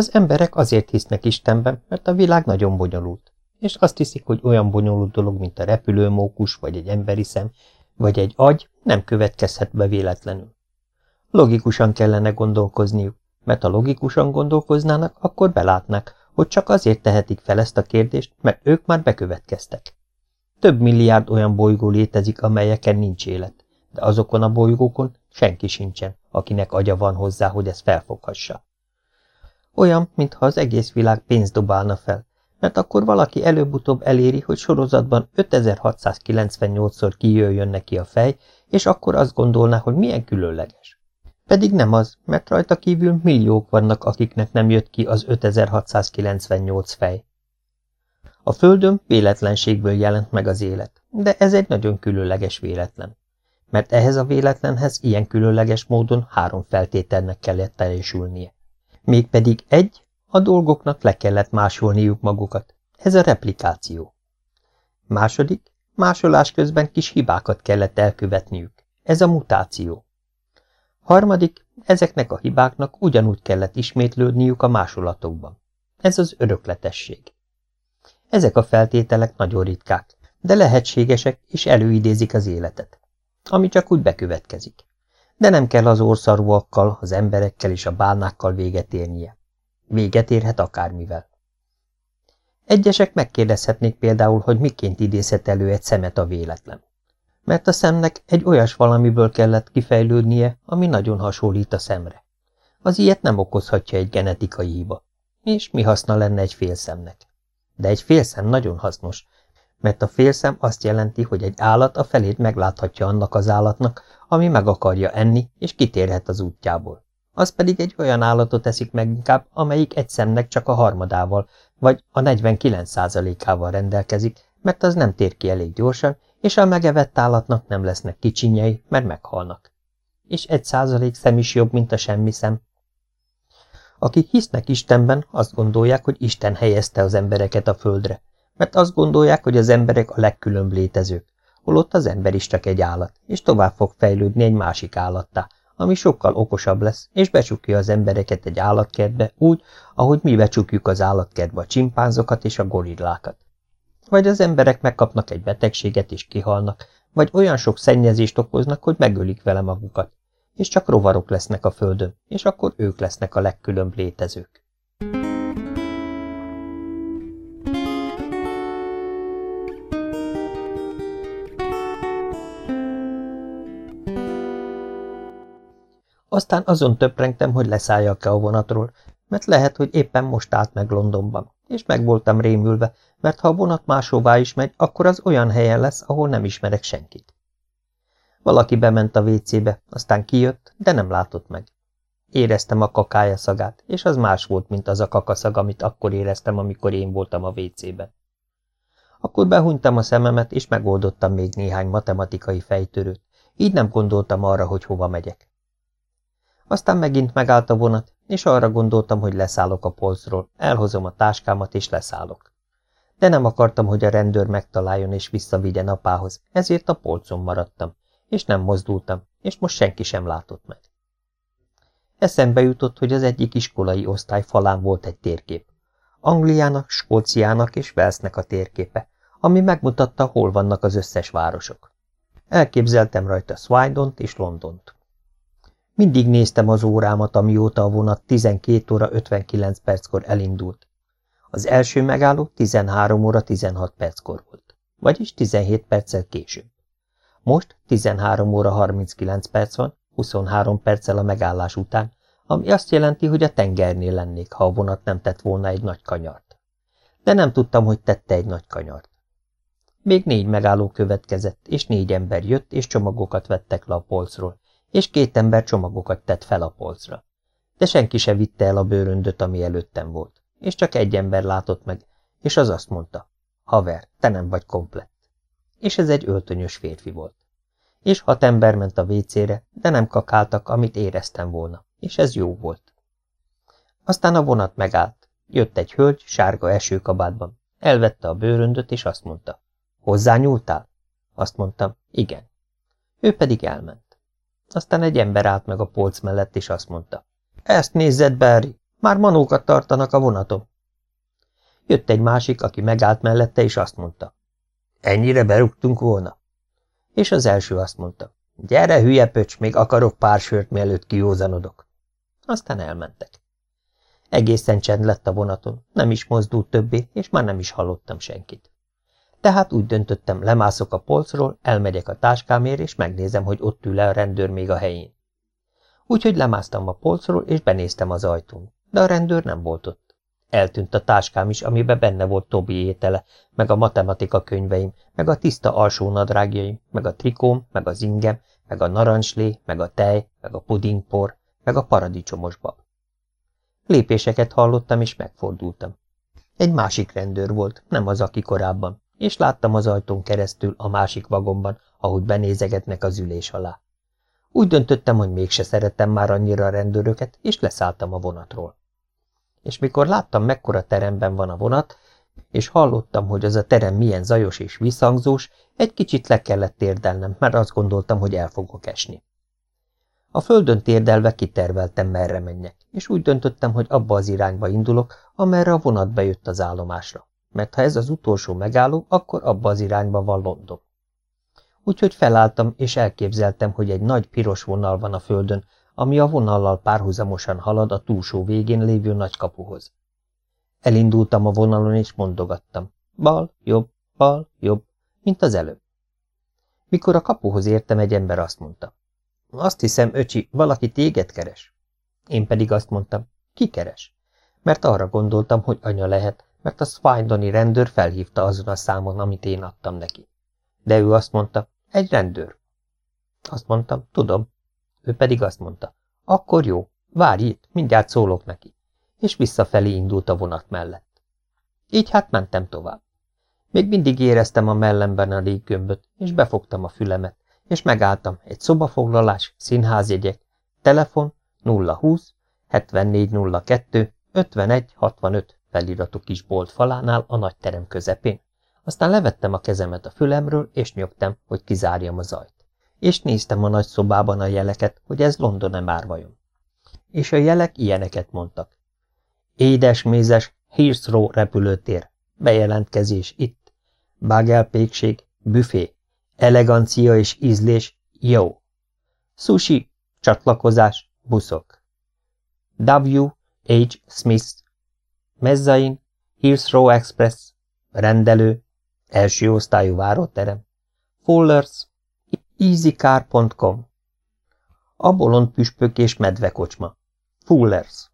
Az emberek azért hisznek Istenben, mert a világ nagyon bonyolult, és azt hiszik, hogy olyan bonyolult dolog, mint a repülőmókus, vagy egy emberi szem, vagy egy agy nem következhet be véletlenül. Logikusan kellene gondolkozniuk, mert ha logikusan gondolkoznának, akkor belátnák, hogy csak azért tehetik fel ezt a kérdést, mert ők már bekövetkeztek. Több milliárd olyan bolygó létezik, amelyeken nincs élet, de azokon a bolygókon senki sincsen, akinek agya van hozzá, hogy ezt felfoghassa. Olyan, mintha az egész világ pénzt dobálna fel, mert akkor valaki előbb-utóbb eléri, hogy sorozatban 5698-szor kijöjjön neki a fej, és akkor azt gondolná, hogy milyen különleges. Pedig nem az, mert rajta kívül milliók vannak, akiknek nem jött ki az 5698 fej. A Földön véletlenségből jelent meg az élet, de ez egy nagyon különleges véletlen. Mert ehhez a véletlenhez ilyen különleges módon három feltételnek kellett teljesülnie. Mégpedig egy, a dolgoknak le kellett másolniuk magukat. Ez a replikáció. Második, másolás közben kis hibákat kellett elkövetniük. Ez a mutáció. Harmadik, ezeknek a hibáknak ugyanúgy kellett ismétlődniük a másolatokban. Ez az örökletesség. Ezek a feltételek nagyon ritkák, de lehetségesek és előidézik az életet, ami csak úgy bekövetkezik. De nem kell az orszarúakkal, az emberekkel és a bálnákkal véget érnie. Véget érhet akármivel. Egyesek megkérdezhetnék például, hogy miként idézhet elő egy szemet a véletlen. Mert a szemnek egy olyas valamiből kellett kifejlődnie, ami nagyon hasonlít a szemre. Az ilyet nem okozhatja egy genetikai hiba. És mi haszna lenne egy félszemnek? De egy félszem nagyon hasznos, mert a félszem azt jelenti, hogy egy állat a felét megláthatja annak az állatnak, ami meg akarja enni, és kitérhet az útjából. Az pedig egy olyan állatot eszik meg inkább, amelyik egy szemnek csak a harmadával, vagy a 49%-ával rendelkezik, mert az nem tér ki elég gyorsan, és a megevett állatnak nem lesznek kicsinyei, mert meghalnak. És egy százalék szem is jobb, mint a semmi szem. Akik hisznek Istenben, azt gondolják, hogy Isten helyezte az embereket a földre, mert azt gondolják, hogy az emberek a legkülönbb létezők, holott az ember is csak egy állat, és tovább fog fejlődni egy másik állattá, ami sokkal okosabb lesz, és becsukja az embereket egy állatkertbe úgy, ahogy mi becsukjuk az állatkertbe a csimpánzokat és a gorillákat. Vagy az emberek megkapnak egy betegséget és kihalnak, vagy olyan sok szennyezést okoznak, hogy megölik vele magukat, és csak rovarok lesznek a földön, és akkor ők lesznek a legkülönbb létezők. Aztán azon töprengtem, hogy leszálljak-e a vonatról, mert lehet, hogy éppen most állt meg Londonban, és meg voltam rémülve, mert ha a vonat máshová is megy, akkor az olyan helyen lesz, ahol nem ismerek senkit. Valaki bement a vécébe, aztán kijött, de nem látott meg. Éreztem a kakája szagát, és az más volt, mint az a kakaszag, amit akkor éreztem, amikor én voltam a vécében. Akkor behunytam a szememet, és megoldottam még néhány matematikai fejtörőt, így nem gondoltam arra, hogy hova megyek. Aztán megint megállt a vonat, és arra gondoltam, hogy leszállok a polcról, elhozom a táskámat, és leszállok. De nem akartam, hogy a rendőr megtaláljon és visszavigyen apához, ezért a polcon maradtam, és nem mozdultam, és most senki sem látott meg. Eszembe jutott, hogy az egyik iskolai osztály falán volt egy térkép. Angliának, Skóciának és Velsznek a térképe, ami megmutatta, hol vannak az összes városok. Elképzeltem rajta Swindont és Londont. Mindig néztem az órámat, amióta a vonat 12 óra 59 perckor elindult. Az első megálló 13 óra 16 perckor volt, vagyis 17 perccel később. Most 13 óra 39 perc van, 23 perccel a megállás után, ami azt jelenti, hogy a tengernél lennék, ha a vonat nem tett volna egy nagy kanyart. De nem tudtam, hogy tette egy nagy kanyart. Még négy megálló következett, és négy ember jött, és csomagokat vettek le a polcról, és két ember csomagokat tett fel a polcra. De senki se vitte el a bőröndöt, ami előttem volt, és csak egy ember látott meg, és az azt mondta, haver, te nem vagy komplett. És ez egy öltönyös férfi volt. És hat ember ment a vécére, de nem kakáltak, amit éreztem volna, és ez jó volt. Aztán a vonat megállt. Jött egy hölgy, sárga esőkabátban. Elvette a bőröndöt, és azt mondta, hozzányúltál? Azt mondtam, igen. Ő pedig elment. Aztán egy ember állt meg a polc mellett, és azt mondta. Ezt nézzed, Barry, Már manókat tartanak a vonaton. Jött egy másik, aki megállt mellette, és azt mondta. Ennyire berúgtunk volna? És az első azt mondta. Gyere, hülye pöcs, még akarok pár sört, mielőtt kiózanodok. Aztán elmentek. Egészen csend lett a vonaton, nem is mozdult többé, és már nem is hallottam senkit. Tehát úgy döntöttem, lemászok a polcról, elmegyek a táskámért, és megnézem, hogy ott ül-e a rendőr még a helyén. Úgyhogy lemásztam a polcról, és benéztem az ajtón, de a rendőr nem volt ott. Eltűnt a táskám is, amiben benne volt Tobi étele, meg a matematika könyveim, meg a tiszta alsó nadrágjaim, meg a trikóm, meg az ingem, meg a narancslé, meg a tej, meg a pudingpor, meg a paradicsomos bab. Lépéseket hallottam, és megfordultam. Egy másik rendőr volt, nem az, aki korábban, és láttam az ajtón keresztül a másik vagomban, ahogy benézegetnek az ülés alá. Úgy döntöttem, hogy mégse szeretem már annyira a rendőröket, és leszálltam a vonatról. És mikor láttam, mekkora teremben van a vonat, és hallottam, hogy az a terem milyen zajos és visszhangzós, egy kicsit le kellett térdelnem, mert azt gondoltam, hogy el fogok esni. A földön térdelve kiterveltem, merre menjek, és úgy döntöttem, hogy abba az irányba indulok, amerre a vonat bejött az állomásra, mert ha ez az utolsó megálló, akkor abba az irányba van London. Úgyhogy felálltam, és elképzeltem, hogy egy nagy piros vonal van a földön, ami a vonallal párhuzamosan halad a túlsó végén lévő nagykapuhoz. Elindultam a vonalon, és mondogattam. Bal, jobb, bal, jobb, mint az előbb. Mikor a kapuhoz értem, egy ember azt mondta. Azt hiszem, öcsi, valaki téged keres. Én pedig azt mondtam, ki keres? Mert arra gondoltam, hogy anya lehet, mert a Swindoni rendőr felhívta azon a számon, amit én adtam neki. De ő azt mondta, egy rendőr. Azt mondtam, tudom. Ő pedig azt mondta, akkor jó, várj itt, mindjárt szólok neki. És visszafelé indult a vonat mellett. Így hát mentem tovább. Még mindig éreztem a mellemben a léggömböt, és befogtam a fülemet, és megálltam egy szobafoglalás, színházjegyek, telefon 020 7402 5165 feliratú kis bolt falánál a nagy terem közepén. Aztán levettem a kezemet a fülemről, és nyögtem, hogy kizárjam a zajt. És néztem a nagy szobában a jeleket, hogy ez London-e már vajon. És a jelek ilyeneket mondtak. Édes, mézes, Heathrow repülőtér, bejelentkezés itt, bágelpékség, büfé, elegancia és ízlés, jó. Sushi, csatlakozás, buszok. W. H. Smith, mezzain, Heathrow Express, rendelő, első osztályú váróterem, Fullers, easycar.com, a bolond püspök és medvekocsma, Fullers,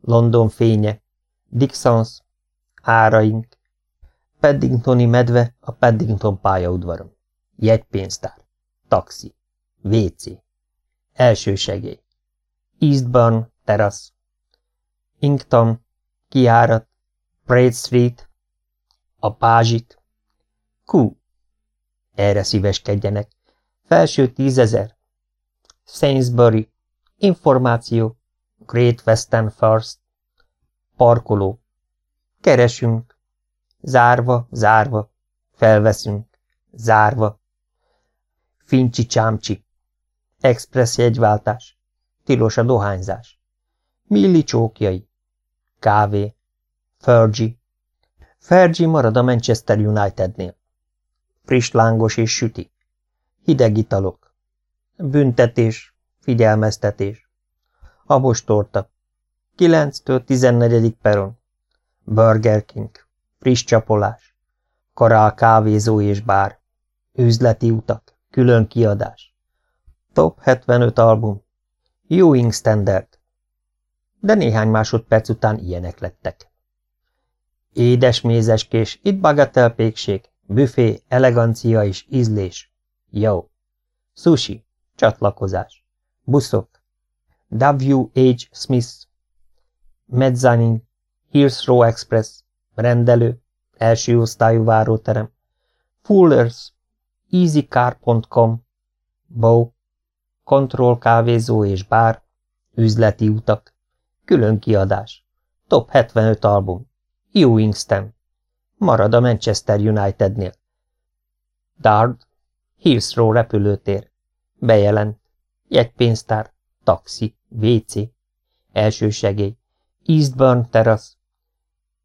London fénye, Dixons, áraink, Paddingtoni medve a Paddington pályaudvaron, jegypénztár, taxi, WC, elsősegély, Eastbourne terasz, Inkton, kiárat, Praed Street, a pázsit, Q. Erre szíveskedjenek. Felső tízezer. Sainsbury. Információ. Great Western First. Parkoló. Keresünk. Zárva, zárva. Felveszünk. Zárva. Fincsi csámcsi. Express jegyváltás. Tilos a dohányzás. Milli csókjai. Kávé. Fergie. Fergie marad a Manchester Unitednél. Friss lángos és süti. Hideg italok. Büntetés. Figyelmeztetés. Habos torta. 9-től 14. peron. Burger King. Friss csapolás. Karál kávézó és bár. Üzleti utak. Külön kiadás. Top 75 album. Ewing Standard. De néhány másodperc után ilyenek lettek. Édes mézeskés, itt bagatelpékség, büfé, elegancia és ízlés. Jó. Sushi, csatlakozás. Buszok. W. H. Smith. Mezzanin, Heathrow Express, rendelő, első osztályú váróterem. Fullers, easycar.com, Bow, kontroll kávézó és bár, üzleti utak, külön kiadás, top 75 album. Ewingston. Marad a Manchester Unitednél. Dard. Heathrow repülőtér. Bejelent. Jegypénztár. Taxi. WC. Elsősegély. Eastburn Terrace,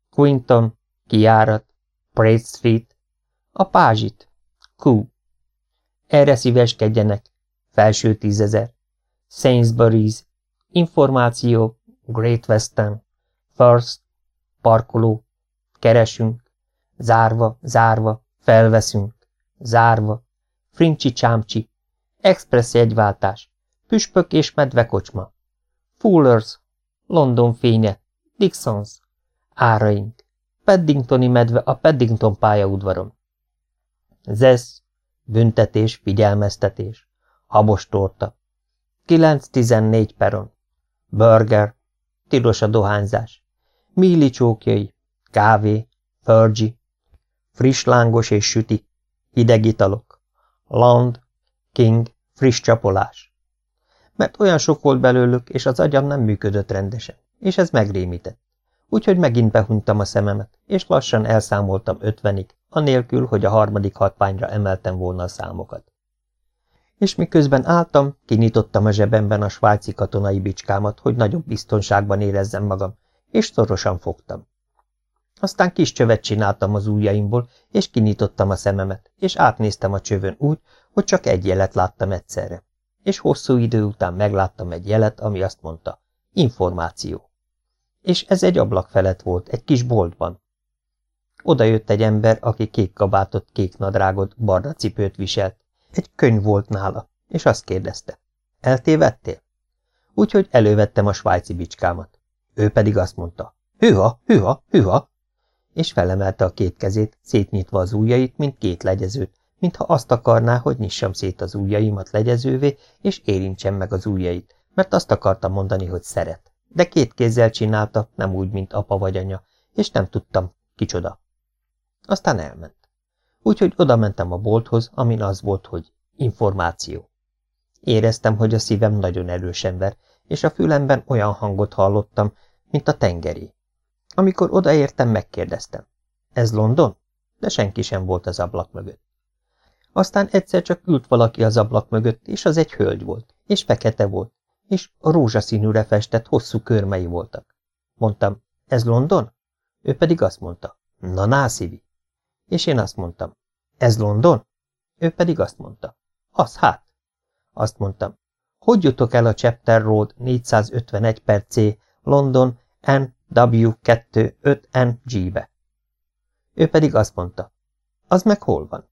Quinton, kiárat, Pratt Street, a pázsit, Q. Erre szíveskedjenek, felső tízezer, Sainsbury's, információ, Great Western, First, parkoló, keresünk, zárva, zárva, felveszünk, zárva, frincsi csámcsi, express jegyváltás, püspök és medvekocsma, Fullers, London fénye, Dixons, áraink, Paddingtoni medve a Paddington pályaudvaron. Zesz, büntetés, figyelmeztetés, habos torta, 9-14 peron, burger, tilos a dohányzás, míli csókjai, kávé, Fergie, friss lángos és süti, hideg italok, land, king, friss csapolás. Mert olyan sok volt belőlük, és az agyam nem működött rendesen, és ez megrémített. Úgyhogy megint behunytam a szememet, és lassan elszámoltam ötvenig, anélkül, hogy a harmadik hatványra emeltem volna a számokat. És miközben álltam, kinyitottam a zsebemben a svájci katonai bicskámat, hogy nagyobb biztonságban érezzem magam, és szorosan fogtam. Aztán kis csövet csináltam az ujjaimból, és kinyitottam a szememet, és átnéztem a csövön úgy, hogy csak egy jelet láttam egyszerre. És hosszú idő után megláttam egy jelet, ami azt mondta, információ. És ez egy ablak felett volt, egy kis boltban. Oda jött egy ember, aki kék kabátot, kék nadrágot, barna cipőt viselt. Egy könyv volt nála, és azt kérdezte. Eltévedtél? Úgyhogy elővettem a svájci bicskámat. Ő pedig azt mondta. Hüha, hüha, hüha! és felemelte a két kezét, szétnyitva az ujjait, mint két legyezőt, mintha azt akarná, hogy nyissam szét az ujjaimat legyezővé, és érintsem meg az ujjait, mert azt akarta mondani, hogy szeret. De két kézzel csinálta, nem úgy, mint apa vagy anya, és nem tudtam, kicsoda. Aztán elment. Úgyhogy oda mentem a bolthoz, amin az volt, hogy információ. Éreztem, hogy a szívem nagyon erősen ver, és a fülemben olyan hangot hallottam, mint a tengeré. Amikor odaértem, megkérdeztem. Ez London? De senki sem volt az ablak mögött. Aztán egyszer csak ült valaki az ablak mögött, és az egy hölgy volt, és fekete volt, és rózsaszínűre festett hosszú körmei voltak. Mondtam, ez London? Ő pedig azt mondta, na nászivi. És én azt mondtam, ez London? Ő pedig azt mondta, az hát. Azt mondtam, hogy jutok el a Chapter Road 451 per London, N W25NG-be. Ő pedig azt mondta, az meg hol van?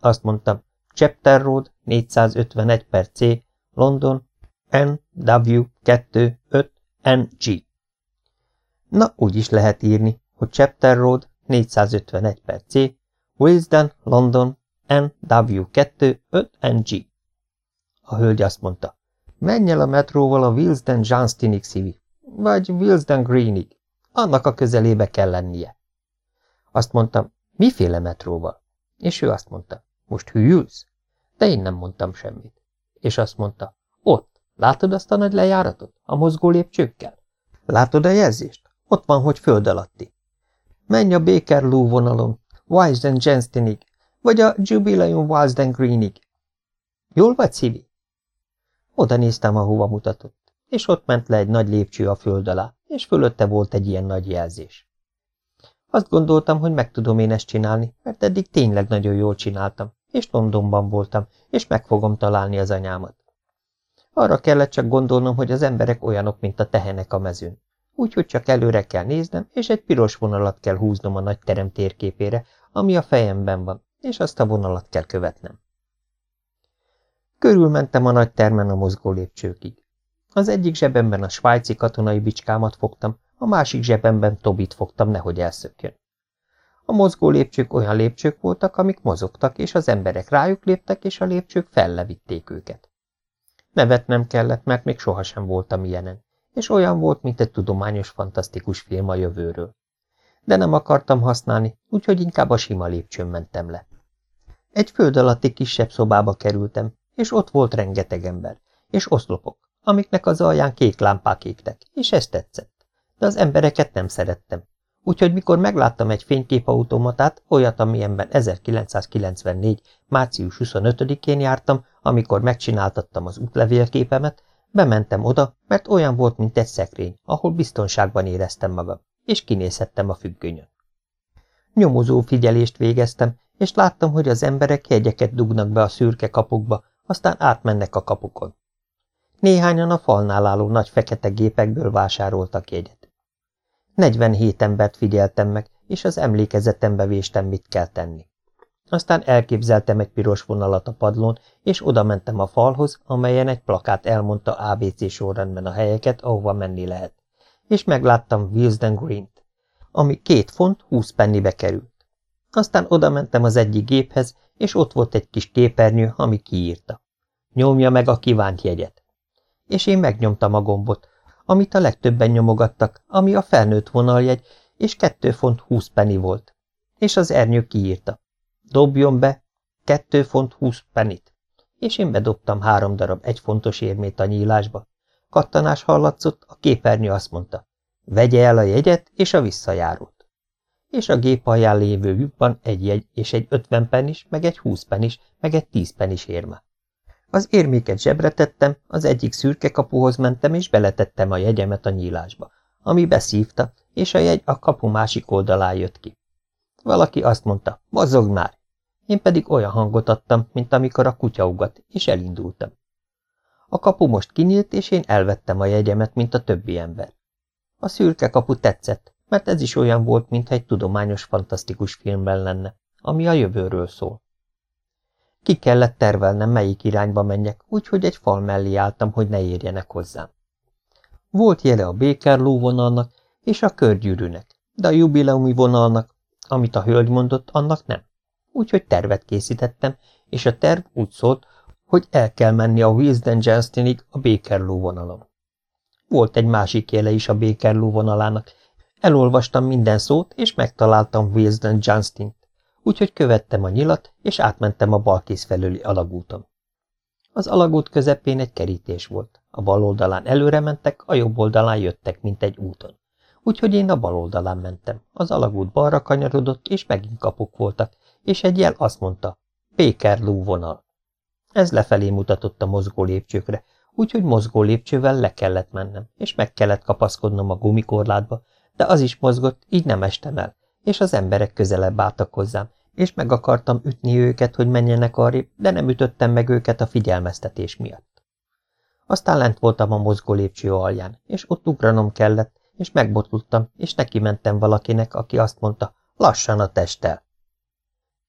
Azt mondtam, Chapter Road 451 per London, NW25NG. Na, úgy is lehet írni, hogy Chapter Road 451 per C, Wilsden, London, NW25NG. A hölgy azt mondta, menj el a metróval a Wilsden Johnstonig szívi vagy Wilsden Greenig. Annak a közelébe kell lennie. Azt mondtam, miféle metróval? És ő azt mondta, most hűlsz? De én nem mondtam semmit. És azt mondta, ott, látod azt a nagy lejáratot, a mozgó lépcsőkkel? Látod a jelzést? Ott van, hogy föld alatti. Menj a Bakerloo vonalon, Wisden Jenstenig, vagy a Jubileum Wisden Greenig. Jól vagy, Szívi? Oda néztem, ahova mutatott és ott ment le egy nagy lépcső a föld alá, és fölötte volt egy ilyen nagy jelzés. Azt gondoltam, hogy meg tudom én ezt csinálni, mert eddig tényleg nagyon jól csináltam, és Londonban voltam, és meg fogom találni az anyámat. Arra kellett csak gondolnom, hogy az emberek olyanok, mint a tehenek a mezőn. Úgyhogy csak előre kell néznem, és egy piros vonalat kell húznom a nagy terem térképére, ami a fejemben van, és azt a vonalat kell követnem. Körülmentem a nagy termen a mozgó lépcsőkig. Az egyik zsebemben a svájci katonai bicskámat fogtam, a másik zsebemben Tobit fogtam, nehogy elszökjön. A mozgó lépcsők olyan lépcsők voltak, amik mozogtak, és az emberek rájuk léptek, és a lépcsők fellevitték őket. Nevetnem kellett, mert még sohasem voltam ilyenen, és olyan volt, mint egy tudományos, fantasztikus film a jövőről. De nem akartam használni, úgyhogy inkább a sima lépcsőn mentem le. Egy föld alatti kisebb szobába kerültem, és ott volt rengeteg ember, és oszlopok, amiknek az alján kék lámpák égtek, és ez tetszett. De az embereket nem szerettem. Úgyhogy mikor megláttam egy fényképautomatát, olyat, amilyenben 1994. március 25-én jártam, amikor megcsináltattam az útlevélképemet, Bementem oda, mert olyan volt, mint egy szekrény, ahol biztonságban éreztem magam, és kinézhettem a függönyön. Nyomozó figyelést végeztem, és láttam, hogy az emberek jegyeket dugnak be a szürke kapukba, aztán átmennek a kapukon. Néhányan a falnál álló nagy fekete gépekből vásároltak jegyet. 47 embert figyeltem meg, és az emlékezetembe véstem, mit kell tenni. Aztán elképzeltem egy piros vonalat a padlón, és oda mentem a falhoz, amelyen egy plakát elmondta ABC sorrendben a helyeket, ahova menni lehet. És megláttam Wilsden Green-t, ami két font húsz pennibe került. Aztán oda mentem az egyik géphez, és ott volt egy kis képernyő, ami kiírta. Nyomja meg a kívánt jegyet. És én megnyomtam a gombot, amit a legtöbben nyomogattak, ami a felnőtt vonaljegy, és kettő font húsz penny volt. És az ernyő kiírta. Dobjon be kettő font húsz penit. És én bedobtam három darab egy fontos érmét a nyílásba. Kattanás hallatszott, a képernyő azt mondta. Vegye el a jegyet és a visszajárót. És a gép alján lévő lyukban egy jegy és egy ötven penis, meg egy húsz penis, meg egy tíz penis érme. Az érméket zsebre tettem, az egyik szürke kapuhoz mentem, és beletettem a jegyemet a nyílásba, ami beszívta, és a jegy a kapu másik oldalán jött ki. Valaki azt mondta, mozog már, én pedig olyan hangot adtam, mint amikor a kutya ugat, és elindultam. A kapu most kinyílt, és én elvettem a jegyemet, mint a többi ember. A szürke kapu tetszett, mert ez is olyan volt, mintha egy tudományos, fantasztikus filmben lenne, ami a jövőről szól. Ki kellett tervelnem, melyik irányba menjek, úgyhogy egy fal mellé álltam, hogy ne érjenek hozzám. Volt jele a békerló vonalnak és a körgyűrűnek, de a jubileumi vonalnak, amit a hölgy mondott, annak nem úgyhogy tervet készítettem, és a terv úgy szólt, hogy el kell menni a Wilsden Jenstenig a Bakerloo vonalon. Volt egy másik jele is a Bakerloo vonalának. Elolvastam minden szót, és megtaláltam Wilsden Johnstint, úgyhogy követtem a nyilat, és átmentem a balkész felüli alagúton. Az alagút közepén egy kerítés volt. A bal oldalán előre mentek, a jobb oldalán jöttek, mint egy úton. Úgyhogy én a bal oldalán mentem. Az alagút balra kanyarodott, és megint kapuk voltak, és egy jel azt mondta, Pékerlú vonal. Ez lefelé mutatott a mozgó lépcsőkre, úgyhogy mozgó lépcsővel le kellett mennem, és meg kellett kapaszkodnom a gumikorlátba, de az is mozgott, így nem estem el, és az emberek közelebb álltak hozzám, és meg akartam ütni őket, hogy menjenek arrébb, de nem ütöttem meg őket a figyelmeztetés miatt. Aztán lent voltam a mozgó lépcső alján, és ott ugranom kellett, és megbotultam, és neki mentem valakinek, aki azt mondta, lassan a testtel.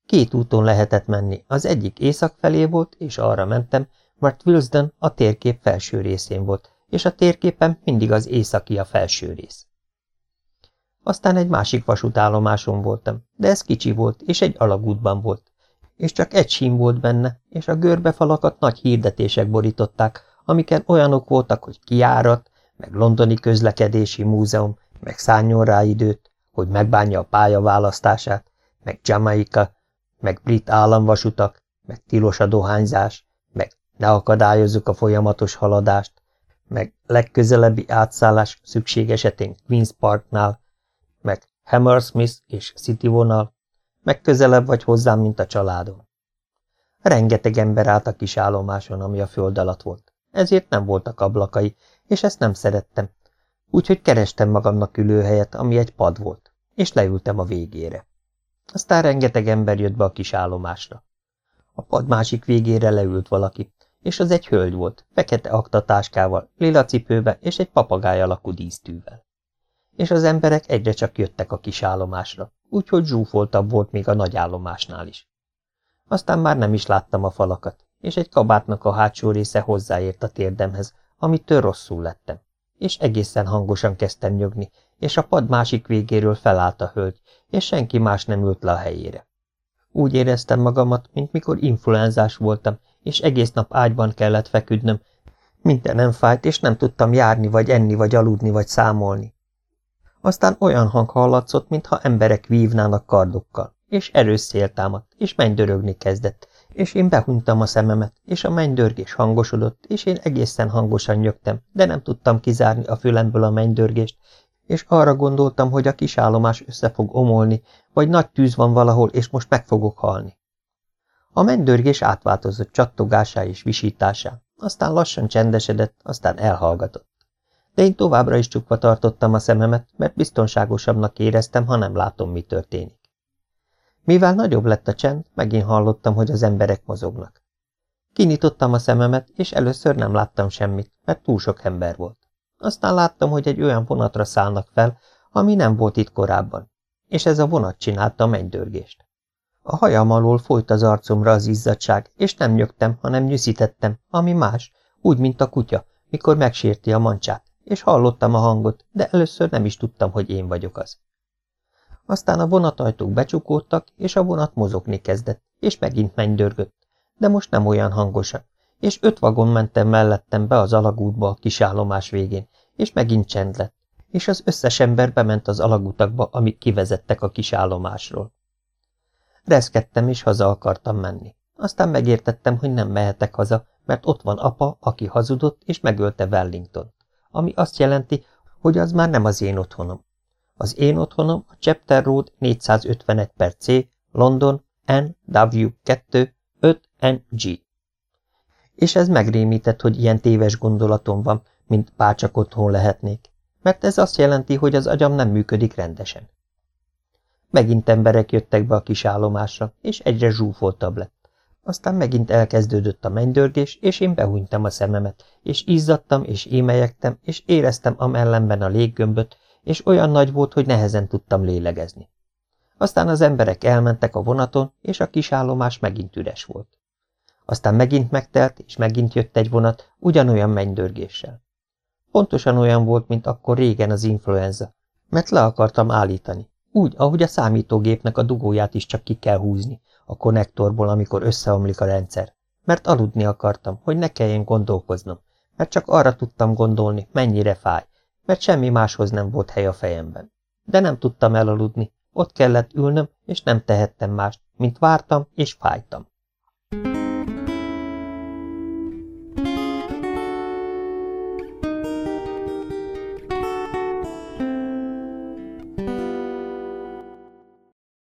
Két úton lehetett menni, az egyik észak felé volt, és arra mentem, mert Wilsden a térkép felső részén volt, és a térképen mindig az északi a felső rész. Aztán egy másik vasútállomáson voltam, de ez kicsi volt, és egy alagútban volt, és csak egy sim volt benne, és a görbefalakat nagy hirdetések borították, amiken olyanok voltak, hogy kiárat, meg londoni közlekedési múzeum, meg szálljon rá időt, hogy megbánja a pályaválasztását, meg Jamaica, meg brit államvasutak, meg tilos a dohányzás, meg ne akadályozzuk a folyamatos haladást, meg legközelebbi átszállás szükség esetén Queen's Parknál, meg Hammersmith és City vonal, meg közelebb vagy hozzám, mint a családom. Rengeteg ember állt a kis állomáson, ami a föld alatt volt. Ezért nem voltak ablakai, és ezt nem szerettem. Úgyhogy kerestem magamnak ülőhelyet, ami egy pad volt, és leültem a végére. Aztán rengeteg ember jött be a kis állomásra. A pad másik végére leült valaki, és az egy hölgy volt, fekete aktatáskával, lila cipőbe és egy papagáj alakú dísztűvel. És az emberek egyre csak jöttek a kis állomásra, úgyhogy zsúfoltabb volt még a nagy állomásnál is. Aztán már nem is láttam a falakat, és egy kabátnak a hátsó része hozzáért a térdemhez, amitől rosszul lettem, és egészen hangosan kezdtem nyögni, és a pad másik végéről felállt a hölgy, és senki más nem ült le a helyére. Úgy éreztem magamat, mint mikor influenzás voltam, és egész nap ágyban kellett feküdnöm, nem fájt, és nem tudtam járni, vagy enni, vagy aludni, vagy számolni. Aztán olyan hang hallatszott, mintha emberek vívnának kardokkal, és erős szél támadt, és mennydörögni kezdett, és én behunytam a szememet, és a mennydörgés hangosodott, és én egészen hangosan nyögtem, de nem tudtam kizárni a fülemből a mennydörgést, és arra gondoltam, hogy a kis állomás össze fog omolni, vagy nagy tűz van valahol, és most meg fogok halni. A mennydörgés átváltozott csattogásá és visításá, aztán lassan csendesedett, aztán elhallgatott. De én továbbra is csukva tartottam a szememet, mert biztonságosabbnak éreztem, ha nem látom, mi történik. Mivel nagyobb lett a csend, megint hallottam, hogy az emberek mozognak. Kinyitottam a szememet, és először nem láttam semmit, mert túl sok ember volt. Aztán láttam, hogy egy olyan vonatra szállnak fel, ami nem volt itt korábban, és ez a vonat csinálta a mennydörgést. A hajam alól folyt az arcomra az izzadság, és nem nyögtem, hanem nyűszítettem, ami más, úgy, mint a kutya, mikor megsérti a mancsát, és hallottam a hangot, de először nem is tudtam, hogy én vagyok az. Aztán a vonatajtók becsukódtak, és a vonat mozogni kezdett, és megint mennydörgött, de most nem olyan hangosan, és öt vagon mentem mellettem be az alagútba a kisállomás végén, és megint csend lett, és az összes ember bement az alagutakba, amik kivezettek a kisállomásról. Reszkedtem, és haza akartam menni. Aztán megértettem, hogy nem mehetek haza, mert ott van apa, aki hazudott, és megölte Wellington, ami azt jelenti, hogy az már nem az én otthonom. Az én otthonom a Chapter Road 451 per C, London, NW2, 5NG. És ez megrémített, hogy ilyen téves gondolatom van, mint bárcsak otthon lehetnék, mert ez azt jelenti, hogy az agyam nem működik rendesen. Megint emberek jöttek be a kis állomásra, és egyre zsúfoltabb lett. Aztán megint elkezdődött a mennydörgés, és én behúnytam a szememet, és izzadtam, és émelyektem, és éreztem a mellemben a léggömböt, és olyan nagy volt, hogy nehezen tudtam lélegezni. Aztán az emberek elmentek a vonaton, és a kis állomás megint üres volt. Aztán megint megtelt, és megint jött egy vonat, ugyanolyan mennydörgéssel. Pontosan olyan volt, mint akkor régen az influenza, mert le akartam állítani, úgy, ahogy a számítógépnek a dugóját is csak ki kell húzni, a konnektorból, amikor összeomlik a rendszer. Mert aludni akartam, hogy ne kelljen gondolkoznom, mert csak arra tudtam gondolni, mennyire fáj, mert semmi máshoz nem volt hely a fejemben. De nem tudtam elaludni, ott kellett ülnöm, és nem tehettem mást, mint vártam és fájtam.